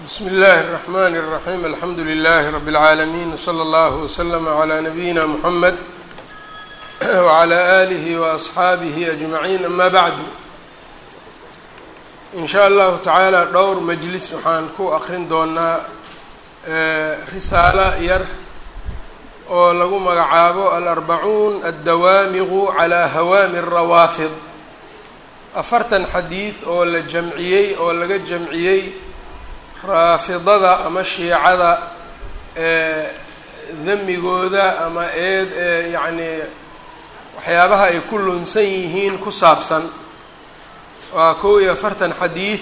bsmi اllahi الرحmn الرaحيم alxamdu لlh رb العaalمين وslى اllه وslm عlى نabيina mحamed وعlى آlih وأصxaabih أجmaعين ama bعdu in shaء allahu taعaalى dhowr majlis waxaan ku akrin doonaa risaalo yar oo lagu magacaabo alarbacuun addawaamigu calaa hawaami الrawaafid afartan xadiid oo la jamciyey oo laga jamciyey raafidada ama shiicada damigooda ama eed ee yacnii waxyaabaha ay ku lunsan yihiin ku saabsan. Waa kow iyo afartan xadiid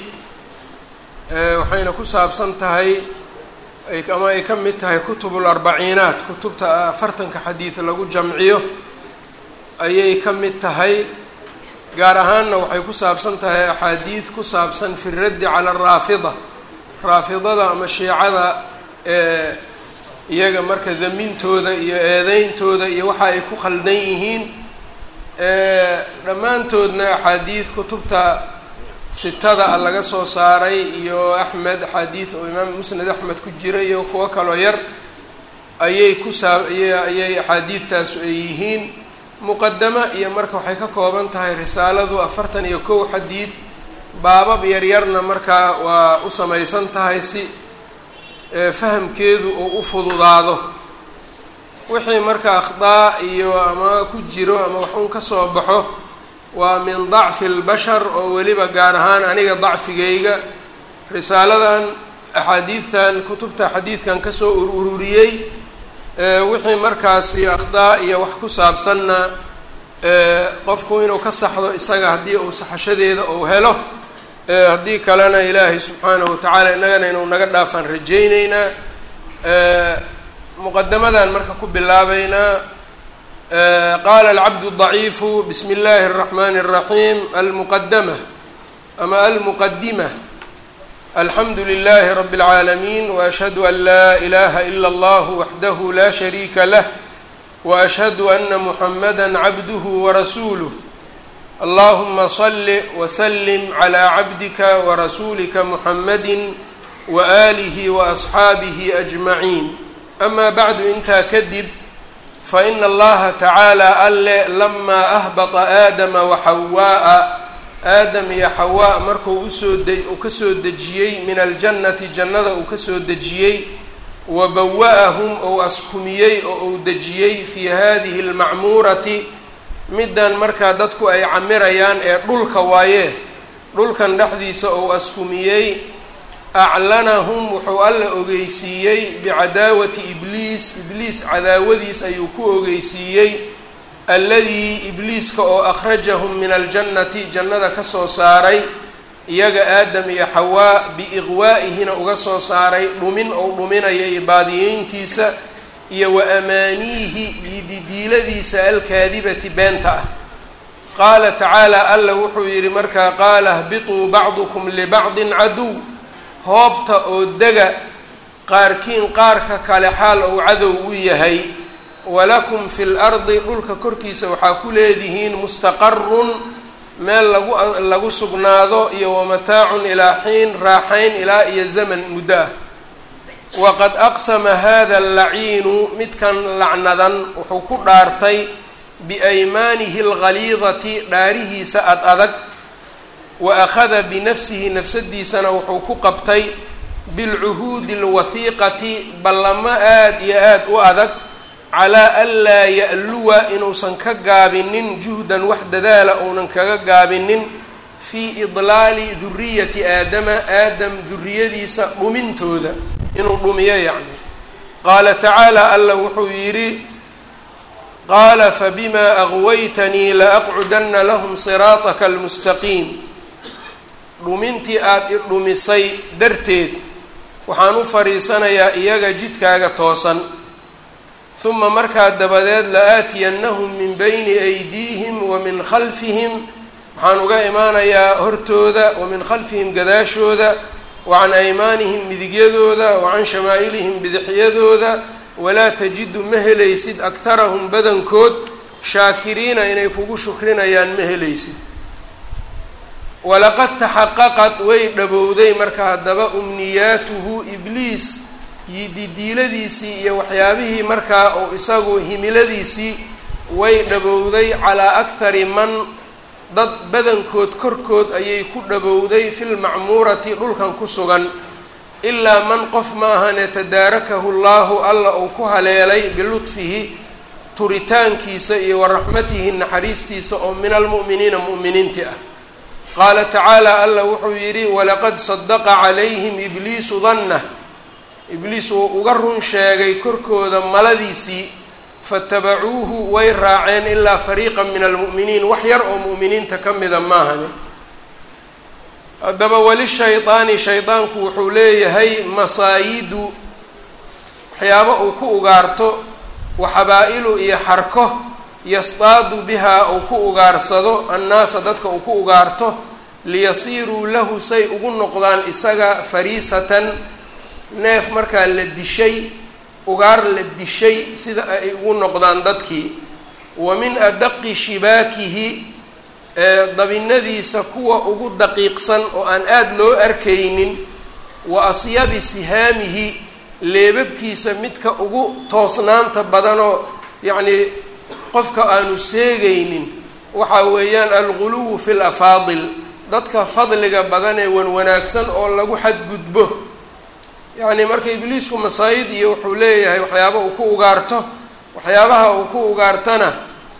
waxayna ku saabsan tahay ama ay ka mid tahay kutubul arbaciinaat. Kutubta afartanka xadiid lagu jamciyo ayay ka mid tahay gaar ahaanna waxay ku saabsan tahay axaadiid ku saabsan fi raddi cala araafida raafidada ama shiicada ee iyaga marka damintooda iyo eedeyntooda iyo waxa ay ku khaldan yihiin dhammaantoodna axaadiid kutubta sitada a laga soo saaray iyo axmed axaadiid oo imaam musnad axmed ku jira iyo kuwo kaloo yar ayay ku saa ayay axaadiidtaasu ay yihiin. Muqadamo iyo marka waxay ka kooban tahay risaaladu afartan iyo kow xadiid baabab yaryarna markaa waa u samaysan tahay si fahamkeedu uu u fududaado. Wixii marka akhdaa iyo ama ku jiro ama waxuun ka soo baxo waa min dacfi اlbashar oo weliba gaar ahaan aniga dacfigayga. Risaaladan axaadiidtan kutubta xadiidkan ka soo ur ururiyey wixii markaasi akhdaa iyo wax ku saabsanna qofku inuu ka saxdo isaga haddii uu saxashadeeda uu helo haddii kalena ilaahay subxaanahu watacaala innagana inuu naga dhaafaan rajayneynaa muqadamadan marka ku bilaabeynaa qaala alcabdu daciifu bismi اllahi الraxmani الraxiim almuqadama ama almuqadima alxamdu lilahi rabi اlcaalamiin waashhadu an laa ilaha ila اllah waxdahu la shariika lah waashhadu ana muxamada cabduhu warasuuluh allahuma salli wslim cla cabdika warasuulika muxamadi waalihi waasxaabihi ajmaciin ama bacdu intaa kadib fa faina allaha tacaala alle lama ahbata aadama waxawaa'a aadam iyo xawaa markuu u soo uu ka soo dejiyey min aljannati jannada uu ka soo dejiyey wa bawa-ahum askumiyey oo uu dejiyey fii hadihi اlmacmuurati middan markaa dadku ay camirayaan ee dhulka waayee dhulkan dhexdiisa ou askumiyey aclanahum wuxuu alla ogeysiiyey bicadaawati ibliis ibliis cadaawadiis ayuu ku ogeysiiyey alladii ibliiska oo akhrajahum min aljannati jannada ka soo saaray iyaga aadam iyo xawaa biiqwaa'ihina uga soo saaray dhumin ou dhuminaya iyo baadiyeyntiisa iyo wa amaaniihi iyo didiiladiisa alkaadibati beenta ah. Qaala tacaala alla wuxuu yidhi markaa qaala hbituu bacdukum libacdin caduw. Hoobta oo dega qaarkiin qaarka kale xaal ou cadow u yahay. Walakum fi lardi dhulka korkiisa waxaa ku leedihiin mustaqarun meel lagu lagu sugnaado iyo wamataacun ilaa xiin raaxayn ilaa iyo zaman muddo ah waqad aqsama hada allaciinu midkan lacnadan wuxuu ku dhaartay biaymaanihi alghaliidati dhaarihiisa ad adag wa akhada binafsihi nafsadiisana wuxuu ku qabtay bilcuhuudi alwahiiqati ballamo aada iyo aada u adag calaa an laa ya'luwa inuusan ka gaabinin juhdan wax dadaala uunan kaga gaabinin fii idlaali duriyati aadama aadam duriyadiisa dhumintooda inuu dhumiyo yacni. Qaala tacaala alla wuxuu yidhi qaala fabima agwaytanii laaqcudana lahum siraataka almustaqiim. Dhumintii aada i dhumisay darteed waxaan u fadhiisanayaa iyaga jidkaaga toosan. Huma markaa dabadeed la-aatiyannahum min bayni aydiihim wa min khalfihim. Waxaan uga imaanayaa hortooda wa min khalfihim gadaashooda wa can aymaanihim midigyadooda wa can shamaa'ilihim bidixyadooda walaa tajidu ma helaysid akharahum badankood shaakiriina inay kugu shukrinayaan ma helaysid walaqad taxaqaqad way dhabowday marka haddaba umniyaatuhu ibliis yididiiladiisii iyo waxyaabihii markaa uu isagu himiladiisii way dhabowday calaa akhari man dad badankood korkood ayay ku dhabowday filmacmuurati dhulkan ku sugan ilaa man qof ma ahane tadaarakahu llaahu alla uu ku haleelay biludfihi turitaankiisa iyo wa raxmatihi naxariistiisa oo min almu'miniina mu'miniinti ah. Qaala tacaala alla wuxuu yidhi walaqad sadaqa calayhim ibliisu danna ibliis uu uga run sheegay korkooda maladiisii faatabacuuhu way raaceen ilaa fariiqa min almu'miniin wax yar oo mu'miniinta ka mida maahane haddaba weli shaydaani shaydaanku wuxuu leeyahay masaayidu waxyaabo uu ku ugaarto waxabaa-ilu iyo xarko yasdaadu bihaa uu ku ugaarsado annaasa dadka uu ku ugaarto liyasiiruu lahu say ugu noqdaan isaga fariisatan neef markaa la dishay ugaar la dishay sida ay ugu noqdaan dadkii wa min adaqi shibaakihi dabinadiisa kuwa ugu daqiiqsan oo aan aada loo arkaynin wa asyabi sihaamihi leebabkiisa midka ugu toosnaanta badanoo yacnii qofka aanu seegaynin waxaa weeyaan alguluwu fi lafaadil dadka fadliga badan ee wanwanaagsan oo lagu xadgudbo yacni marka ibliisku masaayid iyo wuxuu leeyahay waxyaaba uu ku ugaarto waxyaabaha uu ku ugaartana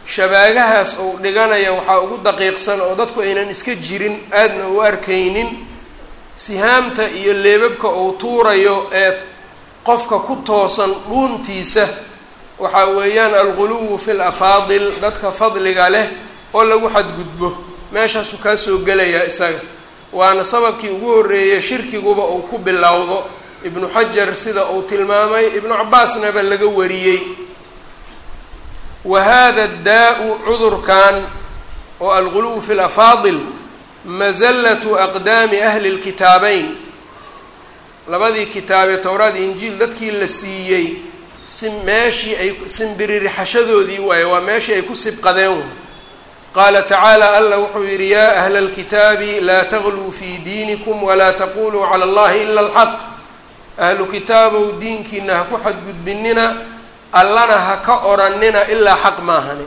shabaagahaas uu dhiganaya waxaa ugu daqiiqsan oo dadku aynan iska jirin aadna u arkaynin sihaamta iyo leebabka uu tuurayo ee qofka ku toosan dhuuntiisa. Waxaa weeyaan alguluwu fi lafaadil dadka fadliga leh oo lagu xadgudbo. Meeshaasuu kaa soo gelayaa isaga. Waana sababkii ugu horreeyay shirkiguba uu ku bilowdo ibnu xajar sida uu tilmaamay ibnu cabaasnaba laga wariyey. Wa hada daa-u cudurkan oo alguluw fi lafaadil mazallatu aqdaami ahli lkitaabeyn labadii kitaabee towraad injiil dadkii la siiyey si meeshii ay simbiririxashadoodii waaye waa meeshii ay ku sibqadeen. Qaala tacaala alla wuxuu yidhi yaa ahla alkitaabi laa tagluu fii diinikum walaa taquluu cala allahi ila alxaq ahlu kitaabow diinkiina ha ku xadgudbinina allana ha ka oranina ilaa xaq maahani.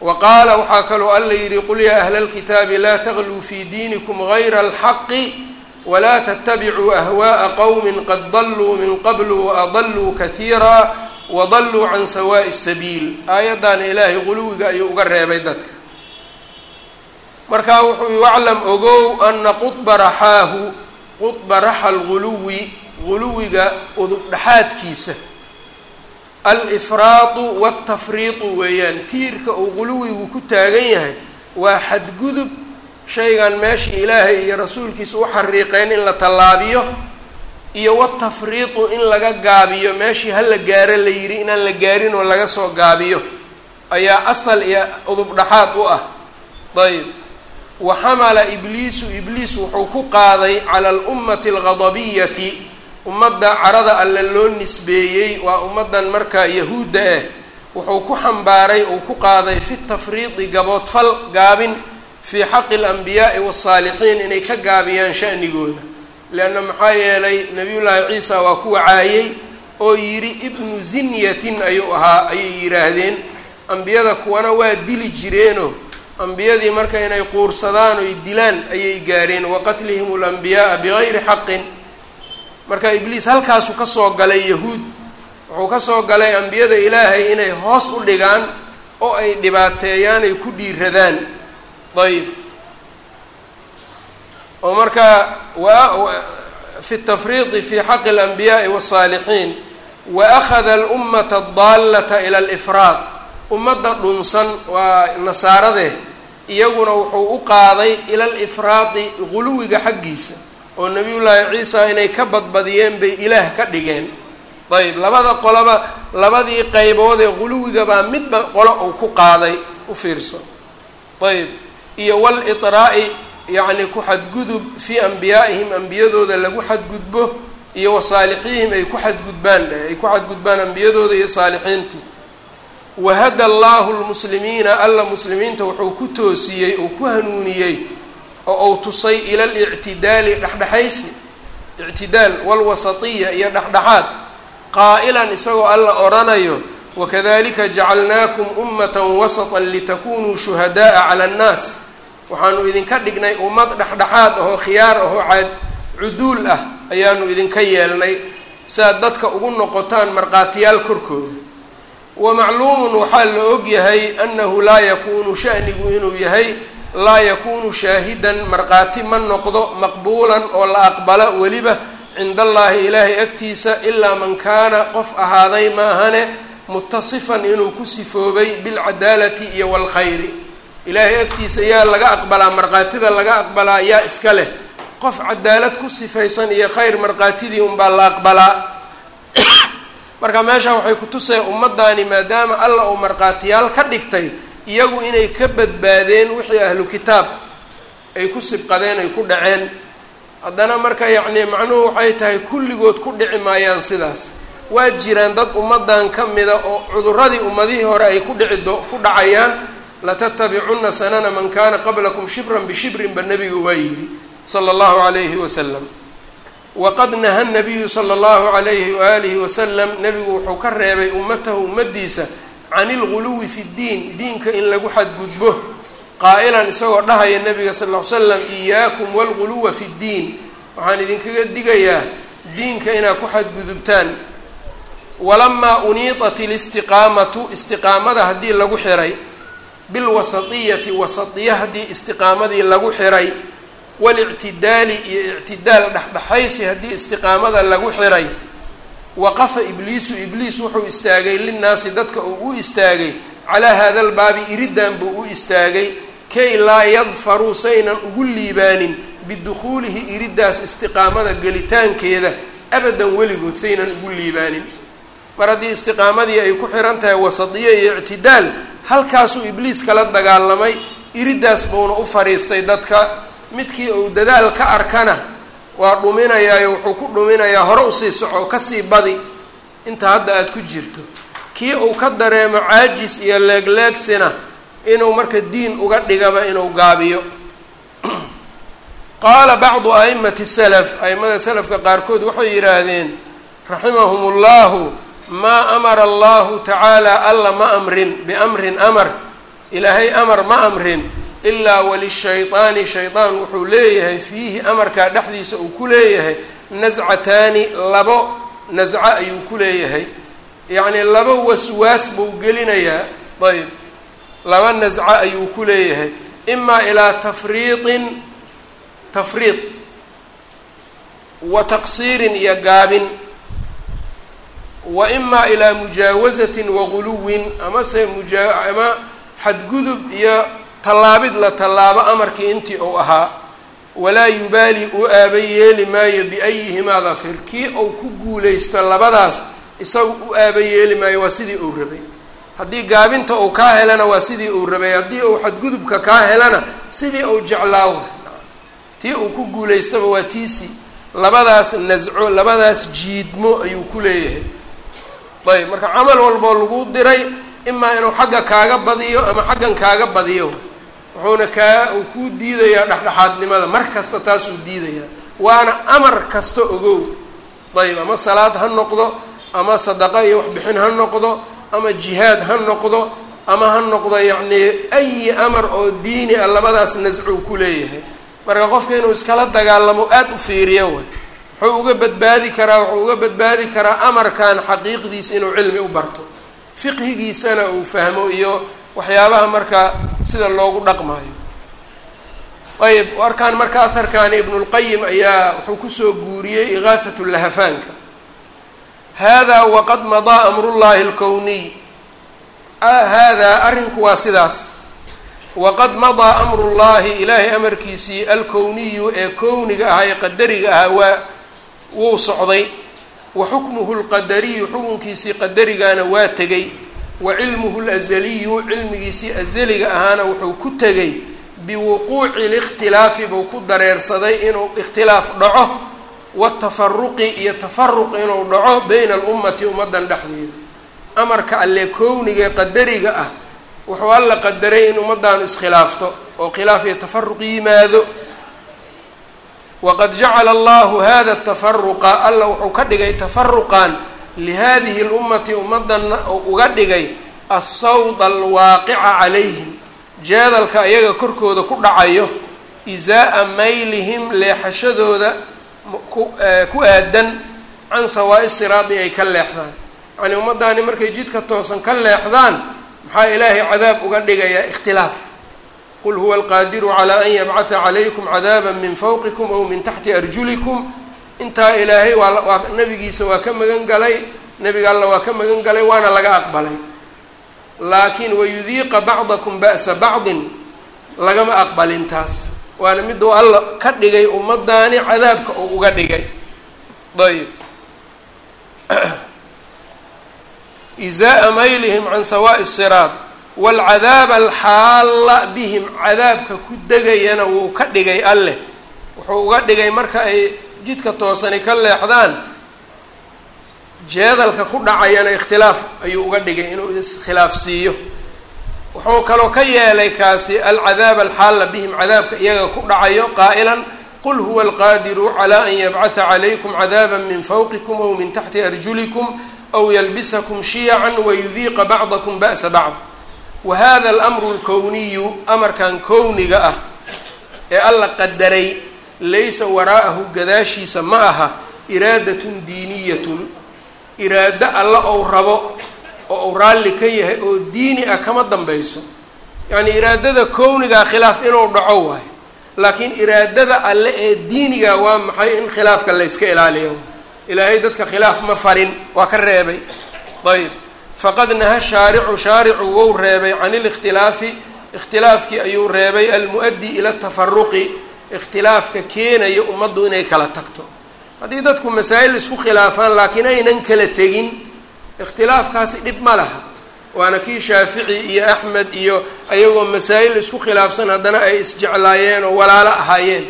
Wa qaala waxaa kaloo alla yidhi qul yaa ahla alkitaabi laa tagluu fii diinikum gayra alxaqi walaa tattabicuu ahwaءa qowmi qad daluu min qablu waadaluu kahiira wadaluu can sawaaءi sabiil. Aayaddaana ilaahay quluwiga ayuu uga reebay dadka. Markaa wuxuu waclam ogow ana qudba raxaahu qudba raxa alguluwi guluwiga udub dhexaadkiisa alifraadu waltafriidu weeyaan tiirka uu guluwigu ku taagan yahay waa xadgudub shaygan meeshii ilaahay iyo rasuulkiisa u xariiqeen in la tallaabiyo iyo watafriidu in laga gaabiyo meeshii hala gaaro la yidhi inaan la gaarin oo laga soo gaabiyo. Ayaa asal iyo udub dhexaad u ah. Ayb wa xamala ibliisu ibliis wuxuu ku qaaday cala alummati alghadabiyati ummadda carada alle loo nisbeeyey waa ummaddan markaa yahuudda ah wuxuu ku xambaaray uu ku qaaday fi tafriidi gaboodfal gaabin fii xaqi alanbiyaai wasaalixiin inay ka gaabiyaan sha'nigooda. Leanna maxaa yeelay nabiyullaahi ciisa waa ku wacaayey oo yidhi ibnu zinyatin ayuu ahaa ayay yidhaahdeen. Ambiyada kuwana waa dili jireenoo ambiyadii marka inay quursadaan oy dilaan ayay gaareen wa qatlihim alanbiyaaa bigayri xaqin marka ibliis halkaasuu ka soo galay yahuud wuxuu ka soo galay ambiyada ilaahay inay hoos u dhigaan oo ay dhibaateeyaan ay ku dhiiradaan. Ayb oo marka fi tafriidi fi xaqi alanbiyaai wasaalixiin wa akhada alummata adaalata ila alifraad. Ummadda dhunsan waa nasaaradee iyaguna wuxuu u qaaday ila alifraadi guluwiga xaggiisa oo nabiyullaahi ciisa inay ka badbadiyeen bay ilaah ka dhigeen. Ayb labada qoloba labadii qaybood ee guluwiga baa midba qolo uu ku qaaday u fiirso. Ayb iyo waliطraa'i yacni ku xadgudub fii anbiyaa'ihim ambiyadooda lagu xadgudbo iyo wa saalixihim ay ku xadgudbaan ay ku xadgudbaan ambiyadooda iyo saalixiintii. Wahada allaahu lmuslimiina alla muslimiinta wuxuu ku toosiyey uu ku hanuuniyey oo uu tusay ila alictidaali dhexdhexaysi ictidaal walwasatiya iyo dhexdhexaad qaa'ilan isagoo alla odhanayo wakadalika jacalnaakum ummatan wasatan litakunuu shuhada'a cala annaas. Waxaanu idinka dhignay ummad dhexdhexaad ahoo khiyaar ahoo caad cuduul ah ayaanu idinka yeelnay si aad dadka ugu noqotaan markhaatiyaal korkooda. Wa macluumun waxaa la og yahay annahu laa yakuunu shanigu inuu yahay laa yakuunu shaahidan markhaati ma noqdo maqbuulan oo la aqbala weliba cinda allaahi ilaahay agtiisa ilaa man kaana qof ahaaday maahane mutasifan inuu ku sifoobay bilcadaalati iyo walkhayri. Ilaahay agtiisa yaa laga aqbalaa markhaatida laga aqbalaa yaa iska leh. Qof cadaalad ku sifaysan iyo khayr markhaatidii unbaa la aqbalaa. Marka meesha waxay ku tuseen ummaddaani maadaama alla uu markhaatiyaal ka dhigtay iyagu inay ka badbaadeen wixii ahlu kitaab ay ku sibqadeen ay ku dhaceen. Haddana marka yacni macnuhu waxay tahay kulligood ku dhici maayaan sidaas. Waa jiraan dad ummaddan ka mida oo cuduradii ummadihii hore ay ku dhici do ku dhacayaan latattabicunna sanana man kana qablakum shibran bishibrin ba nebigu waa yidhi sala allahu calayhi wasalam waqad naha nabiyu sala allahu calayhi waalihi wasalam nebigu wuxuu ka reebay ummatahu ummadiisa can ilguluwi fi ddiin diinka in lagu xadgudbo qaa'ilan isagoo dhahaya nabiga sal ly slam iyaakum walguluwa fi ddiin waxaan idinkaga digayaa diinka inaad ku xadgudubtaan walamaa uniitat ilistiqaamatu istiqaamada haddii lagu xiray bilwasatiyati wasatiya haddii istiqaamadii lagu xiray walictidaali iyo ictidaal dhexdhexaysi haddii istiqaamada lagu xiray waqafa ibliisu ibliis wuxuu istaagay linnaasi dadka uu u istaagay calaa hada lbaabi iriddan buu u istaagay kay laa yadfaruu saynan ugu liibaanin bidukhuulihi iriddaas istiqaamada gelitaankeeda abadan weligood saynan ugu liibaanin. Mar haddii istiqaamadii ay ku xihan tahay wasadiyo iyo ictidaal halkaasuu ibliis kala dagaalamay iriddaas buuna u fadhiistay dadka midkii uu dadaal ka arkana waa dhuminayaayo wuxuu ku dhuminayaa hore u sii soco ka sii badi. Inta hadda aada ku jirto kii uu ka dareemo caajis iyo leegleegsina inuu marka diin uga dhigaba inuu gaabiyo. Qaala bacdu a'imati salaf a'imada salafka qaarkood waxay yidhaahdeen raximahum ullahu maa amara allahu tacaala alla ma amrin biamrin amar. Ilaahay amar ma amrin ilaa walishayطaani shaydaan wuxuu leeyahay fiihi amarkaa dhexdiisa uu ku leeyahay. Nascataani labo nasco ayuu ku leeyahay. Yacnii laba waswaas buu gelinayaa. Ayb laba nasco ayuu ku leeyahay. Imaa ilaa tafriiطin tafriid wa taqsiirin iyo gaabin. Wa imaa ilaa mujaawasatin waguluwin amase mujaa ama xadgudub iyo tallaabid la tallaabo amarkii intii uu ahaa walaa yubaali u aaba yeeli maayo biayihimaa dafir kii uu ku guulaysto labadaas isagu u aaba yeeli maayo waa sidii uu rabay. Haddii gaabinta uu kaa helana waa sidii uu rabay. Haddii uu xadgudubka kaa helana sidii uu jeclaawa tii uu ku guulaystaba waa tiisii labadaas nasco labadaas jiidmo ayuu ku leeyahay. Ayb marka camal walboo lagu diray imaa inuu xagga kaaga badiyo ama xaggan kaaga badiyo wuxuuna kaa uu kuu diidayaa dhexdhexaadnimada. Mar kasta taasuu diidayaa. Waana amar kasta ogow. Ayb ama salaad ha noqdo ama sadaqa iyo waxbixin ha noqdo ama jihaad ha noqdo ama ha noqdo yacnii ayi amar oo diini a labadaas nascuu ku leeyahay. Marka qofka inuu iskala dagaalamo aada u fiiriyo way. Wuxuu uga badbaadi karaa wuxuu uga badbaadi karaa amarkan xaqiiqdiisa inuu cilmi u barto. Fiqhigiisana uu fahmo iyo waxyaabaha marka sida loogu dhaqmaayo. Ayb arkaan marka aharkaani ibnulqayim ayaa wuxuu ku soo guuriyey igaafatu lahafaanka. Hada waqad madaa amrullahi alkowniy haadaa arrinku waa sidaas. Waqad madaa amrullahi ilaahay amarkiisii alkowniyu ee kowniga ahaa ee qadariga ahaa waa wuu socday. Wa xukmuhu lqadariyu xukunkiisii qadarigana waa tegay wa cilmuhu lazaliyu cilmigiisii azaliga ahaana wuxuu ku tegay biwuquuci likhtilaafi buu ku dareersaday inuu ikhtilaaf dhaco watafaruqi iyo tafaruq inuu dhaco bayna alummati ummaddan dhexdeeda. Amarka alle kownigae qadariga ah wuxuu alla qadaray in ummaddaanu iskhilaafto oo khilaaf iyo tafaruq yimaado. Waqad jacala allahu hada tafaruqa alla wuxuu ka dhigay tafaruqan lihadihi lummati ummadana uga dhigay assawd alwaaqica calayhim jeedalka iyaga korkooda ku dhacayo izaa'a maylihim leexashadooda ku aadan can sawaa'i siraadi ay ka leexdaan yacnii ummaddaani markay jidka toosan ka leexdaan maxaa ilaahay cadaab uga dhigayaa ikhtilaaf qul huwa alqaadiru calaa an yabcatha calaykum cadaaba min fawqikum aw min taxti arjulikum intaa ilaahay waa nabigiisa waa ka magan galay nebiga alla waa ka magan galay waana laga aqbalay. Laakiin wayudiiqa bacdakum ba'sa bacdin lagama aqbalin taas. Waana miduu alla ka dhigay ummadaani cadaabka uu uga dhigay. Ayb izaa'a maylihim can sawaa'i siraad waalcadaaba alxaalla bihim cadaabka ku degayana wuu ka dhigay alleh wuxuu uga dhigay marka ay jidka toosani ka leexdaan jeedalka ku dhacayana ikhtilaaf ayuu uga dhigay inuu iskhilaaf siiyo. Wuxuu kaloo ka yeelay kaasi alcadaab alxaalla bihim cadaabka iyaga ku dhacayo qaa'ilan qul huwa alqaadiru calaa an yabcatha calaykum cadaaba min fawqikum aw min taxti arjulikum aw yalbisakum shiyacan wayudiiqa bacdakum ba'sa bacd. Wa hada alamru alkowniyu amarkan kowniga ah ee alla qadaray laysa waraa'ahu gadaashiisa ma aha iraadatun diiniyatun. Iraado alla ou rabo oo uu raalli ka yahay oo diini ah kama dambayso. Yacnii iraadada kownigaa khilaaf inuu dhaco waayo laakiin iraadada alle ee diiniga waa maxay in khilaafka la yska ilaaliyo? Ilaahay dadka khilaaf ma farin waa ka reebay. Ayb faqad naha shaaricu shaaricu wou reebay can ilikhtilaafi ikhtilaafkii ayuu reebay almu-addi ila tafaruqi ikhtilaafka keenaya ummaddu inay kala tagto. Haddii dadku masaa'il isku khilaafaan laakiin aynan kala tegin ikhtilaafkaasi dhib ma laha. Waana kii shaafici iyo axmed iyo ayagoo masaa'il isku khilaafsan haddana ay isjeclaayeen oo walaalo ahaayeen.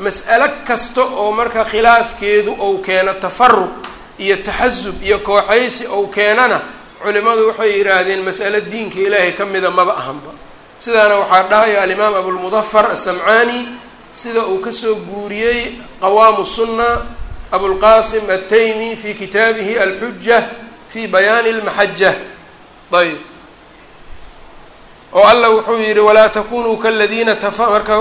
Mas'alo kasta oo marka khilaafkeedu ou keeno tafaruq iyo taxasub iyo kooxaysi ou keenana culimadu waxay yidhaahdeen mas'alo diinka ilaahay ka mida maba ahanba. Sidaana waxaa dhahaya alimaam abulmudafar asamcaani sida uu ka soo guuriyey qawaamu sunna abulqasim altaymi fi kitaabihi alxuja fi bayaani almaxaja ayb oo alla wuxuu yidhi walaa takunuu kaladiina marka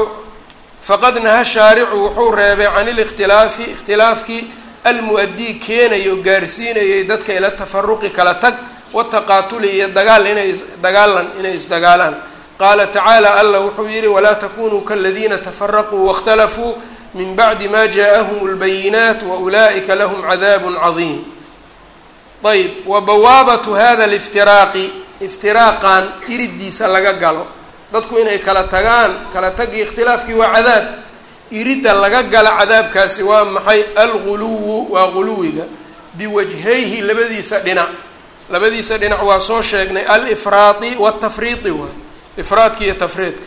faqad naha shaaricu wuxuu reebay can ilikhtilaafi ikhtilaafkii almu-adii keenayo gaarsiinayay dadka ila tafaruqi kala tag wataqaatuli iyo dagaal inay dagaalan inay isdagaalaan qaala tacaala alla wuxuu yihi walaa takunuu kaladiina tafaraquu waاkhtalafuu min bacdi ma jaaءahum اlbayinaat waulaa'ika lahum cadaab cadiim ayb wa bawaabatu hada liftiraaqi iftiraaqan iridiisa laga galo dadku inay kala tagaan kala tagii ikhtilaafkii waa cadaab iridda laga gala cadaabkaasi waa maxay alguluwu waa guluwiga biwajhayhi labadiisa dhinac labadiisa dhinac waa soo sheegnay alifraadi watafriidi waay ifraadka iyo tafriidka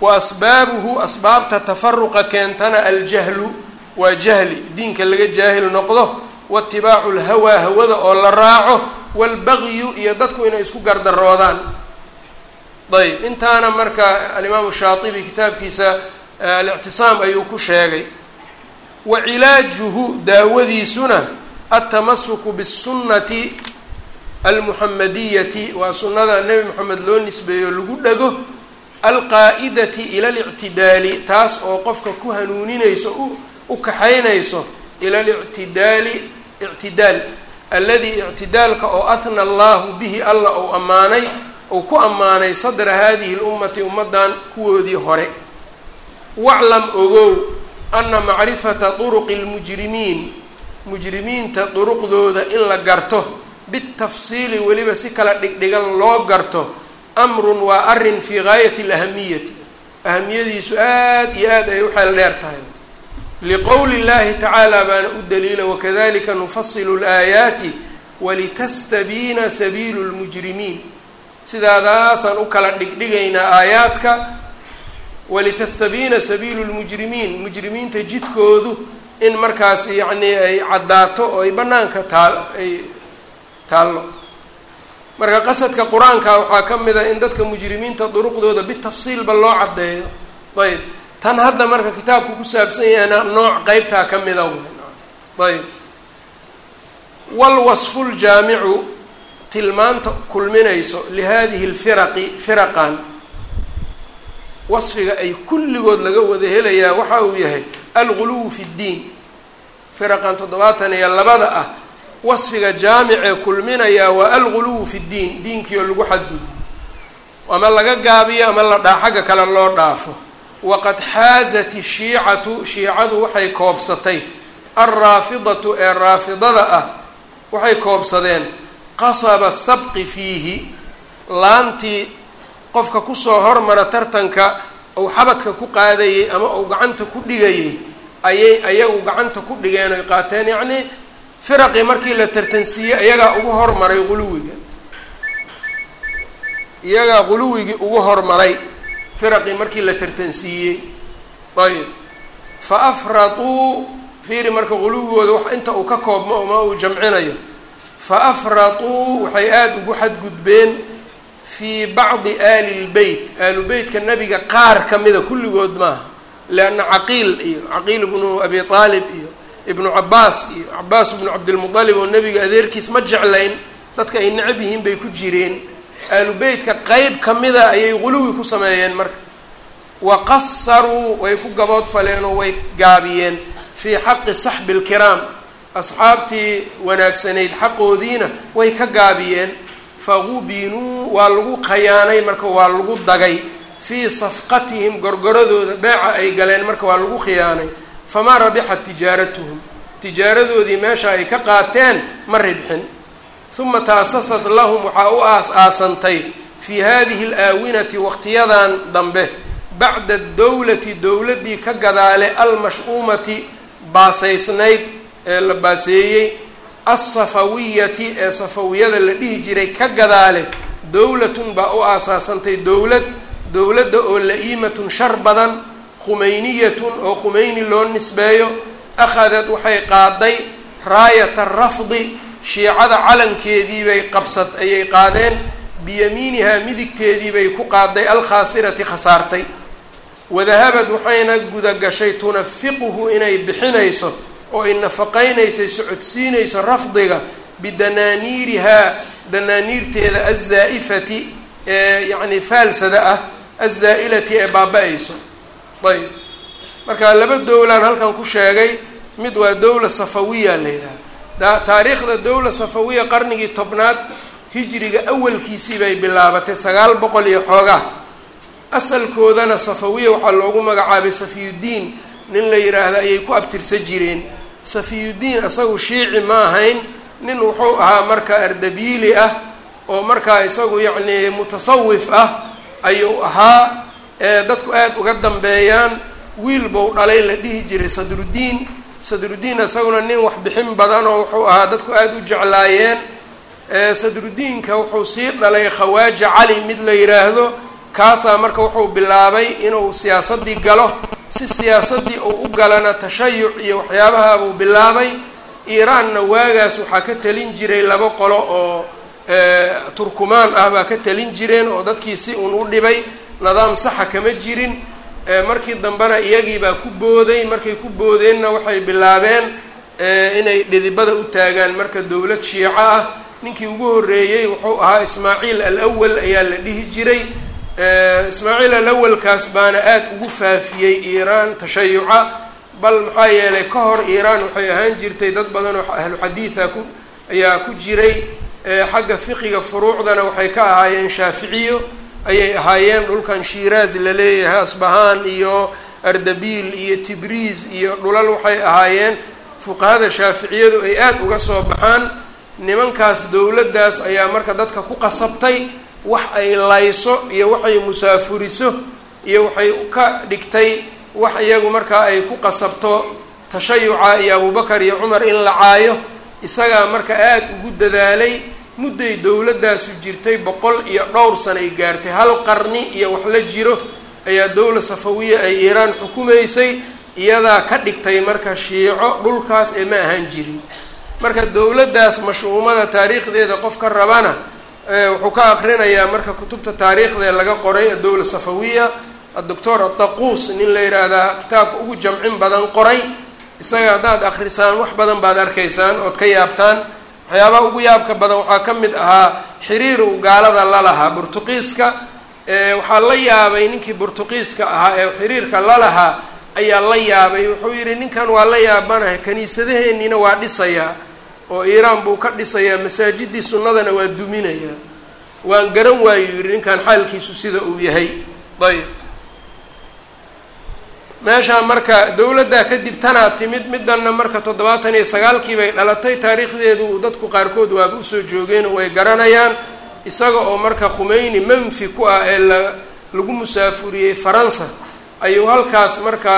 wa asbaabuhu asbaabta tafaruqa keentana aljahlu waa jahli diinka laga jaahil noqdo waitibaacu lhawaa hawada oo la raaco waalbagyu iyo dadku inay isku gardaroodaan ayb intaana marka alimaamu shaatibi kitaabkiisa alictisaam ayuu ku sheegay wa cilaajuhu daawadiisuna altamasuku bisunnati almuxamadiyati waa sunnada nebi moxamed loo nisbeeyo lagu dhego alqaa'idati ila alictidaali taas oo qofka ku hanuuninayso u kaxaynayso ila alictidaali ictidaal. Alladii ictidaalka oo ahna allahu bihi alla ou ammaanay ou ku ammaanay sadra hadihi lummati ummaddan kuwoodii hore. Waclam ogow ana macrifata turuqi lmujrimiin mujrimiinta duruqdooda in la garto bitafsiili weliba si kala dhigdhigan loo garto amrun waa arrin fii gaayati alahamiyati ahamiyadiisu aad iyo aad ay u xeel dheer tahay liqowli llahi tacaala baana u daliila wakadalika nufasilu laayaati walitastabiina sabiilu lmujrimiin sidaadaasaan u kala dhigdhigaynaa aayaadka walitastabiina sabiilu lmujrimiin mujrimiinta jidkoodu in markaas yacnii ay caddaato oo ay banaanka taal ay taallo. Marka qasadka qur'aanka waxaa ka mid a in dadka mujrimiinta duruqdooda bitafsiilba loo caddeeyo. Ayb. Tan hadda marka kitaabku ku saabsan yahayna nooc qeybtaa ka mida ayb. Walwasfu ljaamicu tilmaanta kulminayso lihadihi lfiraqi firaqan. Wasfiga ay kulligood laga wada helayaa waxa uu yahay alguluw fi ddiin. Firaqan toddobaatan iyo labada ah wasfiga jaamicee kulminayaa waa alguluw fi ddiin diinkii oo lagu xadgudbo. Ama laga gaabiyo ama la dhaa xagga kale loo dhaafo. Waqad xaazat ishiicatu shiicadu waxay koobsatay. Alraafidatu ee raafidada ah waxay koobsadeen. Qasaba sabqi fiihi laantii qofka ku soo hormara tartanka ou xabadka ku qaadayey ama uu gacanta ku dhigayey ayay ayagu gacanta ku dhigeen oy qaateen. Yacnii firaqii markii la tartansiiyey iyagaa ugu hormaray quluwiga iyagaa quluwigii ugu hormaray firaqii markii la tartansiiyey. Ayb fa afratuu fiiri marka quluwigooda wax inta uu ka koobmo ma uu jamcinayo. Fa afratuu waxay aada ugu xadgudbeen fii bacdi aali lbeyt. Aalu beytka nabiga qaar kamida kulligood maaha. Leanna caqiil iyo caqiil ibnu abi aalib iyo ibnu cabaas iyo cabaas ibnu cabdilmualib oo nebiga adeerkiis ma jeclayn dadka ay necab yihiin bay ku jireen. Aalu beytka qeyb kamida ayay quluwi ku sameeyeen marka. Wa qasaruu way ku gabood faleen oo way gaabiyeen. Fii xaqi saxbi lkiraam asxaabtii wanaagsanayd xaqoodiina way ka gaabiyeen. Fagubinuu waa lagu khayaanay marka waa lagu dagay. Fii safqatihim gorgoradooda beeca ay galeen marka waa lagu khiyaanay famaa rabixat tijaaratuhum. Tijaaradoodii meesha ay ka qaateen ma ribxin. Uma taasasat lahum waxaa u aas-aasantay fii hadihi alaawinati waqtiyadan dambe. Bacda dowlati dowladdii ka gadaale almash-uumati baasaysnayd ee la baaseeyey. Alsafawiyati ee safawiyada la dhihi jiray ka gadaale dowlatun baa u aasaasantay dowlad dowladda oo la-iimatun shar badan khumayniyatun oo khumeyni loo nisbeeyo akhadad waxay qaaday raayata rafdi shiicada calankeedii bay qabsad ayay qaadeen biyamiinihaa midigteedii bay ku qaaday alkhaasirati khasaartay. Wadahabad waxayna gudagashay tunafiquhu inay bixinayso oo ay nafaqaynaysay socodsiinayso rafdiga bidanaaniirihaa danaaniirteeda azaa-ifati ee yacni faalsada ah azaa-ilati ee baaba-ayso ayb. Marka laba dowlaan halkan ku sheegay mid waa dowla safawiya la yidhaha taariikhda dowla safawiya qarnigii tobnaad hijriga awalkiisii bay bilaabatay sagaal boqol iyo xoogaa. Asalkoodana safawiya waxaa loogu magacaabay safiyuddiin nin la yidhaahda ayay ku abtirsan jireen. Safiyuddiin isagu shiici ma ahayn. Nin wuxuu ahaa marka ardabiili ah oo markaa isagu yacnii mutasawif ah ayuu ahaa ee dadku aada uga dambeeyaan wiil bou dhalay la dhihi jiray sadruddiin sadruddiin isaguna nin wax bixin badan oo wuxuu ahaa dadku aada u jeclaayeen. Sadruddiinka wuxuu sii dhalay khawaaja cali mid la yidhaahdo kaasaa marka wuxuu bilaabay inuu siyaasaddii galo. Si siyaasaddii uu u galana tashayuc iyo waxyaabaha buu bilaabay. Iiraanna waagaas waxaa ka talin jiray laba qolo oo turkumaan ah baa ka talin jireen oo dadkii si uun u dhibay nidaam saxa kama jirin markii dambena iyagiibaa ku booday markay ku boodeenna waxay bilaabeen inay dhidibada u taagaan. Marka dowlad shiico ah ninkii ugu horreeyey wuxuu ahaa ismaaciil alawal ayaa la dhihi jiray. Ismaaciil alawalkaas baana aada ugu faafiyey iiraan tashayuca bal maxaa yeelay ka hor iiraan waxay ahaan jirtay dad badan oo ahlu xadiida ku ayaa ku jiray. Xagga fiqiga furuucdana waxay ka ahaayeen shaaficiyo ayay ahaayeen dhulkan shiiraaz la leeyahay asbahaan iyo ardabiil iyo tibriis iyo dhulal waxay ahaayeen. Fuqahada shaaficiyadu ay aada uga soo baxaan. Nimankaas dowladdaas ayaa marka dadka ku qasabtay wax ay layso iyo waxay musaafuriso iyo waxay ka dhigtay wax iyagu markaa ay ku qasabto tashayuca iyo abubakar iyo cumar in la caayo. Isagaa marka aada ugu dadaalay mudday dowladdaasu jirtay boqol iyo dhowr sana ay gaartay hal qarni iyo wax la jiro ayaa dowla safawiya ay iiraan xukumaysay iyadaa ka dhigtay marka shiico dhulkaas ee ma ahaan jirin. Marka dowladdaas mashuumada taariikhdeeda qofka rabana wuxuu ka akrinayaa marka kutubta taariikhda laga qoray adowla safawiya adoctor ataquus nin la yidhaahdaa kitaabka ugu jamcin badan qoray isaga haddaad akrisaan wax badan baad arkaysaan ood ka yaabtaan waxyaabaha ugu yaabka badan waxaa ka mid ahaa xiriir uu gaalada la lahaa burtuqiiska. Waxaa la yaabay ninkii burtuqiiska ahaa ee xiriirka la lahaa ayaa la yaabay. Wuxuu yidhi ninkan waa la yaabanahay kaniisadaheeniina waa dhisayaa oo iiraan buu ka dhisayaa masaajidii sunnadana waa duminayaa waan garan waayo yidhi ninkan xaalkiisu sida uu yahay. Ayb meeshaa marka dowladdaa kadib tanaa timid midanna marka toddobaatan iyo sagaalkii bay dhalatay taariikhdeedu dadku qaarkood waaba u soo joogeen oo way garanayaan isaga oo marka khumeyni manfi ku ah ee la lagu musaafuriyey faransa ayuu halkaas marka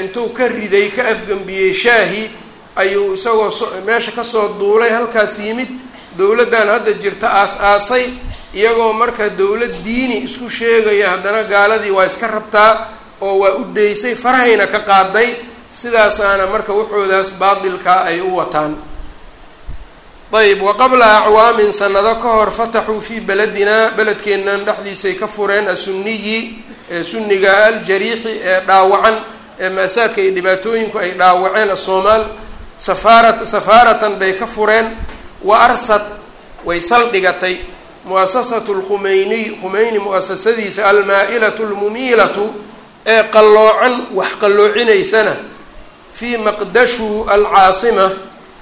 intuu ka riday ka afgembiyey shaahi ayuu isagoo meesha ka soo duulay halkaas yimid dowladdan hadda jirta aas-aasay iyagoo marka dowlad diini isku sheegaya haddana gaaladii waa iska rabtaa oo waa u daysay farahayna ka qaaday sidaasaana marka waxoodaas baatilkaa ay u wataan. Ayb wa qabla acwaamin sanado ka hor fataxuu fii beledinaa beledkeennan dhexdiisay ka fureen asunniyi ee sunniga aljariixi ee dhaawacan ee maasaadka iyo dhibaatooyinku ay dhaawaceen asoomaal safaara safaaratan bay ka fureen wa arsad way saldhigatay muasasatu lkhumeyniy khumeyni muasasadiisa almaa-ilatu lmumiilatu ee qalloocan wax qalloocinaysana fii maqdashu alcaasima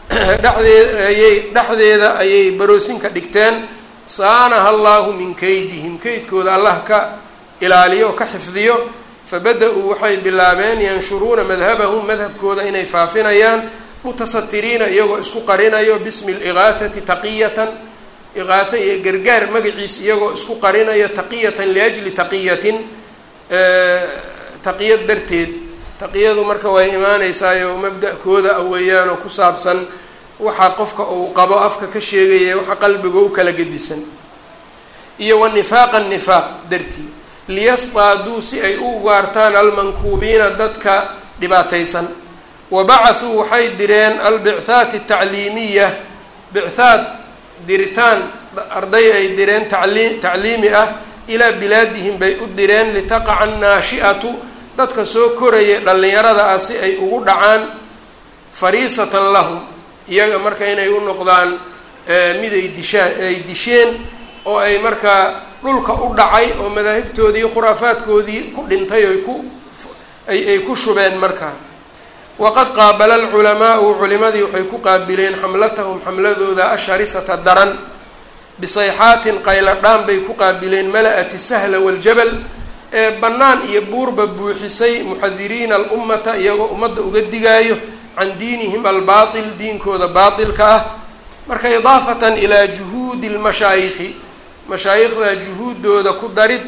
dhexdeed ayay dhexdeeda ayay baroosinka dhigteen saanaha allaahu min kaydihim kaydkooda allah ka ilaaliyo oo ka xifdiyo fabada-uu waxay bilaabeen yanshuruuna madhabahum madhabkooda inay faafinayaan mutasatiriina iyagoo isku qarinayo bismi ligaahati taqiyatan iqaaha iyo gargaar magaciis iyagoo isku qarinayo taqiyatan liajli taqiyatin taqiyad darteed taqiyadu marka way imaaneysaayoo mabda-kooda a weeyaan oo ku saabsan waxa qofka uu qabo afka ka sheegaya waxa qalbiga u kala gedisan. Iyo wa nifaaqa nifaaq dartii. Liyasdaaduu si ay u ugaartaan almankuubiina dadka dhibaataysan. Wa bacahuu waxay direen albicthaat atacliimiya bicthaad diritaan arday ay direen taclii tacliimi ah ilaa bilaadihim bay u direen litaqaca annaashi'atu dadka soo koraya dhallinyarada ah si ay ugu dhacaan fariisatan lahum iyaga marka inay u noqdaan mid ay dishaan ay disheen oo ay markaa dhulka u dhacay oo madaahibtoodii khuraafaadkoodii ku dhintay oy ku ay ay ku shubeen markaa waqad qaabala alculamaau culimadii waxay ku qaabileen xamlatahum xamladooda asharisata daran bisayxaatin qayladhaan bay ku qaabileen mala-ati sahla waljabal ee bannaan iyo buurba buuxisay muxadiriina alummata iyagoo ummadda uga digaayo can diinihim albaatil diinkooda baatilka ah. Marka idaafatan ilaa juhuudi lmashaayikhi mashaayikhda juhuuddooda ku darid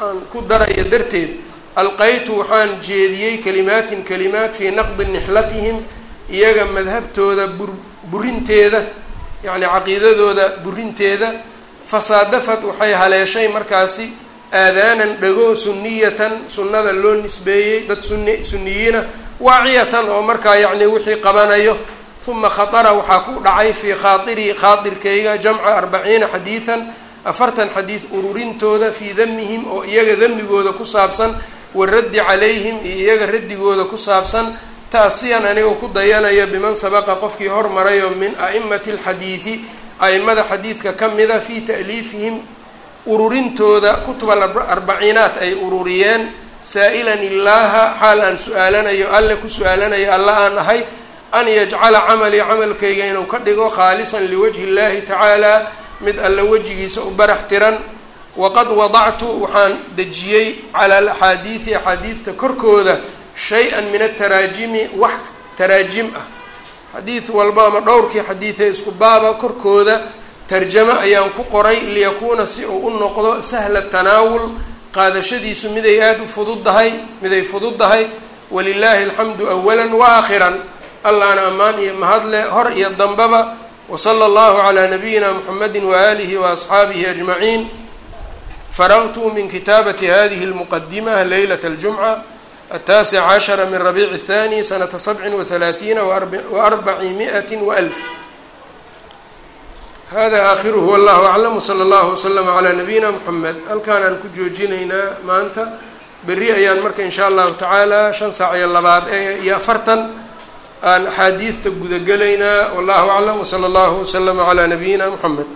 aan ku daraya darteed alqaytu waxaan jeediyey kalimaatin kalimaat fii naqdi nixlatihim iyaga madhabtooda bur burinteeda yacni caqiidadooda burinteeda fasaadafad waxay haleeshay markaasi aadaanan dhago sunniyatan sunnada loo nisbeeyey dad sunni sunniyiina waaciyatan oo markaa yacni wixii qabanayo. Uma khatara waxaa ku dhacay fii khaatirii khaatirkayga jamca arbaciina xadiidan afartan xadiid ururintooda fii damihim oo iyaga damigooda ku saabsan waraddi calayhim iyo iyaga raddigooda ku saabsan taasiyan anigoo ku dayanaya biman sabaqa qofkii hormarayo min a'imati alxadiidi a'imada xadiidka ka mida fii ta'liifihim ururintooda kutub alarbaciinaat ay ururiyeen saa-ilan illaaha xaal aan su'aalanayo alle ku su'aalanayo alla aan ahay an yajcala camalii camalkayga inuu ka dhigo khaalisan liwajhi illahi tacaala mid alla wejigiisa u barax tiran. Waqad wadactu waxaan dejiyey cala alaxaadiidi axaadiidta korkooda shay-an min ataraajimi wax taraajim ah xadiid walba ama dhowrkii xadiidee isku baaba korkooda tarjamo ayaan ku qoray liyakuuna si uu u noqdo sahla tanaawul qaadashadiisu miday aada u fududdahay miday fududdahay walilaahi alxamdu awalan wa aakhiran allaana ammaan iyo mahadle hor iyo dambaba wsala allahu calaa nabiyina muxamedi waaalihi waasxaabihi ajmaciin faraqtu min kitaabati hadihi اlmuqadima leylat اljumca ataasic cashara min rabiic الthani sanata sabci wahalaaثiina waarbaci miati walf hada aakhiruhu wallahu aclam wsala allahu waslama calaa nabiyina muxamed halkaan aan ku joojinaynaa maanta berri ayaan marka in sha allahu tacaala shan saac iyo labaad iyo afartan aan axaadiidta gudagelaynaa wallahu aclam wsala allahu waslama calaa nabiyina moxamed